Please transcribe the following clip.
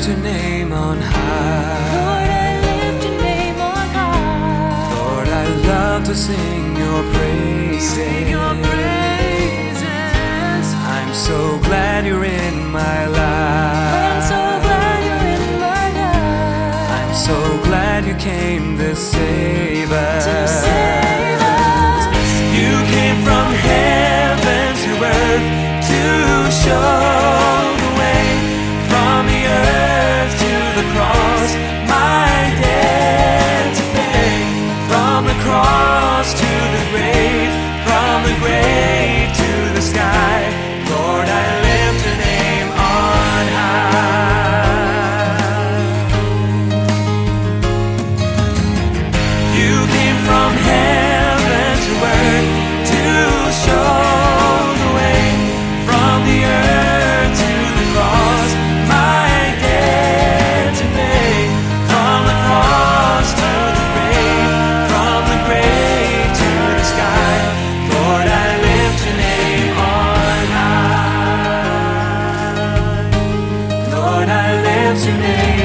lift your name on high. Lord, I lift your name on high. Lord, I love to sing your praises. Sing your praises. I'm so glad you're in my life. I'm so glad you're in my life. I'm so glad you came to save us. To save us. You came from heaven to earth to show your name.